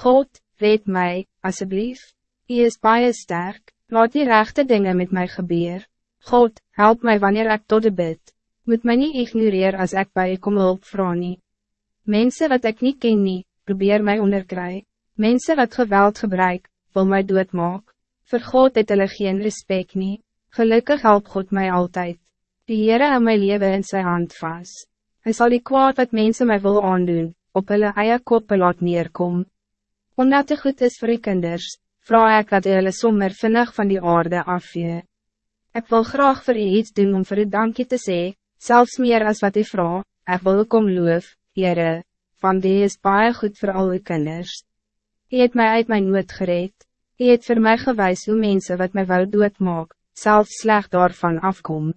God, red mij, alsjeblieft. U is baie sterk, laat die rechte dingen met mij gebeuren. God, help mij wanneer ik tot de bid. Moet mij niet ignoreren als ik bij je kom hulp vraag nie. Mensen wat ik niet ken nie, probeer mij onderkry. Mensen wat geweld gebruik, wil mij doodmaak. Voor God het hulle geen respect nie. Gelukkig help God mij altijd. Die Heere hou my leven in zijn hand vast. Hij zal die kwaad wat mensen mij wil aandoen, op hulle eie koppe laat neerkom. Omdat het goed is voor die kinders, vraag ik dat hulle sommer vinnig van die aarde afvee. Ik wil graag voor u iets doen om voor u dankje te zeggen, zelfs meer als wat u vraag, ik wil kom loof, Heere, van die is baie goed voor al uw kinders. U het mij uit mijn nood gereed, u het voor mij gewijs hoe mensen wat mij wou doodmaak, zelfs slecht daarvan afkom.